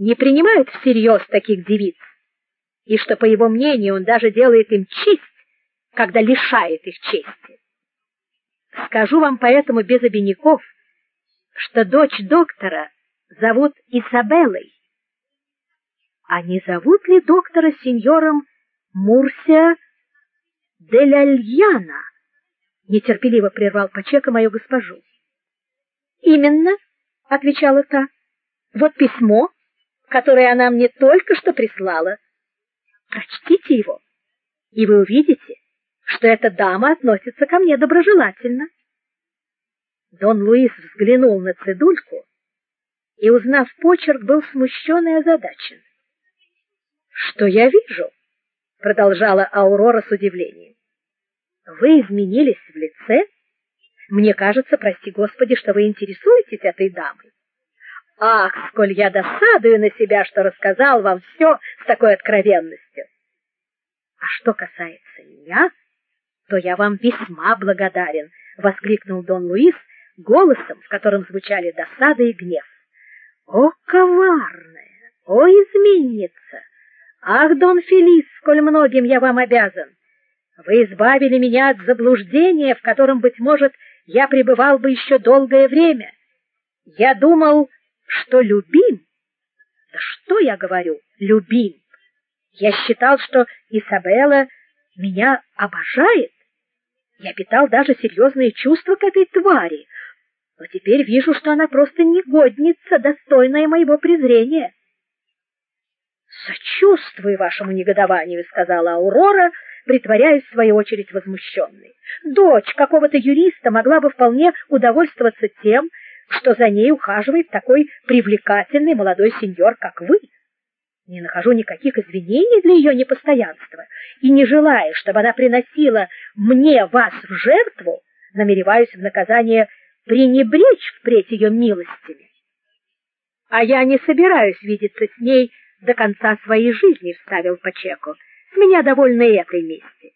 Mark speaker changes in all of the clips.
Speaker 1: не принимает всерьез таких девиц, и что, по его мнению, он даже делает им честь, когда лишает их чести. Скажу вам поэтому без обиняков, что дочь доктора зовут Изабеллой. А не зовут ли доктора сеньором Мурсия де Ляльяна? Нетерпеливо прервал Пачека мою госпожу. Именно, отвечала та. Вот письмо, которое она мне только что прислала. Прочтите его, и вы увидите, что эта дама относится ко мне доброжелательно. Дон Луис взглянул на цедульку и, узнав почерк, был смущен и озадачен. Что я вижу? продолжала Аурора с удивлением. Вы изменились в лице? Мне кажется, прости Господи, что вы интересуетесь этой дамой. Ах, сколь я досадую на себя, что рассказал вам все с такой откровенностью. А что касается меня, то я вам весьма благодарен, воскликнул Дон Луис голосом, в котором звучали досада и гнев. О, коварная, о изменница! Ах, Дон Фелис, сколь многим я вам обязан! Вы избавили меня от заблуждения, в котором быть может, я пребывал бы еще долгое время. Я думал, что любим. Да что я говорю, любим. Я считал, что Изабелла меня обожает. Я питал даже серьезные чувства к этой твари, но теперь вижу, что она просто негодница, достойная моего презрения. Сочувствую вашему негодованию, сказала Аурора, притворяясь в свою очередь возмущенной. Дочь какого-то юриста могла бы вполне удовольствоваться тем, что за ней ухаживает такой привлекательный молодой сеньор, как вы. Не нахожу никаких извинений для ее непостоянства и не желая, чтобы она приносила мне вас в жертву, намереваюсь в наказание пренебречь впредь ее милостями. А я не собираюсь видеться с ней до конца своей жизни, вставил Пачеко. С меня довольно этой мести.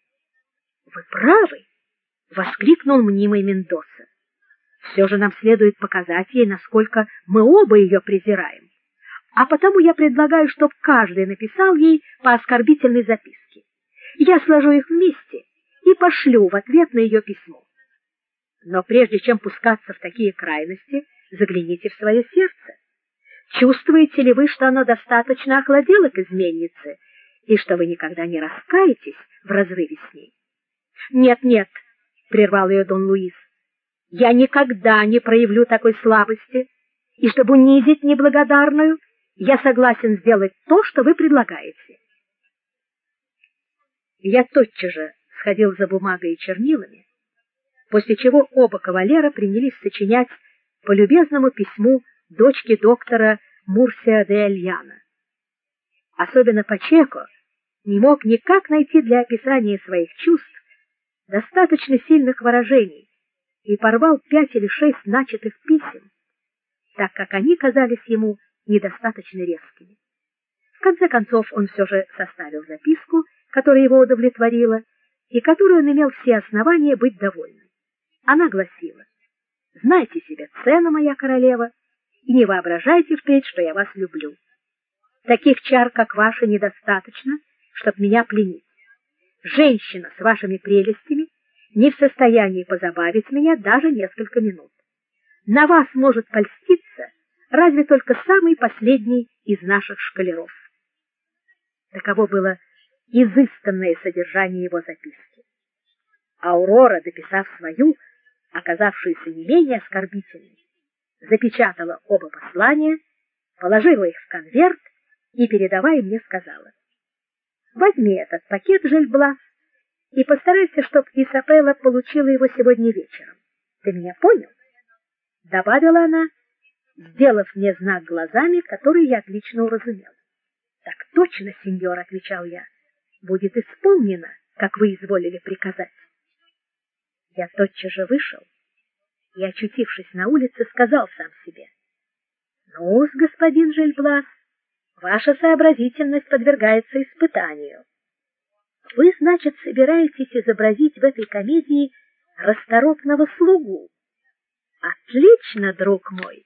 Speaker 1: Вы правы, воскликнул мнимый Мендоса. Все же нам следует показать ей, насколько мы оба ее презираем. А потому я предлагаю, чтобы каждый написал ей по оскорбительной записке. Я сложу их вместе и пошлю в ответ на ее письмо. Но прежде чем пускаться в такие крайности, загляните в свое сердце. Чувствуете ли вы, что оно достаточно охладело к изменнице, и что вы никогда не раскаетесь в разрыве с ней? Нет, нет, прервал ее Дон Луис. Я никогда не проявлю такой слабости, и чтобы унизить неблагодарную, я согласен сделать то, что вы предлагаете. Я тотчас же сходил за бумагой и чернилами, после чего оба кавалера принялись сочинять по любезному письму дочки доктора Мурсия де Альяна. Особенно Пачеко не мог никак найти для описания своих чувств достаточно сильных выражений и порвал пять или шесть начатых писем, так как они казались ему недостаточно резкими. В конце концов он все же составил записку, которая его удовлетворила и которую он имел все основания быть довольным. Она гласила: "Знайте себе цену, моя королева, и не воображайте впредь, что я вас люблю. Таких чар, как ваши, недостаточно, чтобы меня пленить. Женщина с вашими прелестями не в состоянии позабавить меня даже несколько минут. На вас может польститься разве только самый последний из наших шкалеров. Таково было изысканное содержание его записки. Аурора, дописав свою, оказавшуюся не менее оскорбительной, запечатала оба послания, положила их в конверт и, передавая мне, сказала: "Возьми этот пакет, Жельблас, и постарайся, чтобы Исапелла получила его сегодня вечером. Ты меня понял?" добавила она, сделав мне знак глазами, который я отлично уразумел. "Так точно, сеньор", отвечал я. "Будет исполнено, как вы изволили приказать". Я тотчас же вышел и, очутившись на улице, сказал сам себе: "Ну, господин Жельблас, ваша сообразительность подвергается испытанию. Вы, значит, собираетесь изобразить в этой комедии расторопного слугу. Отлично, друг мой.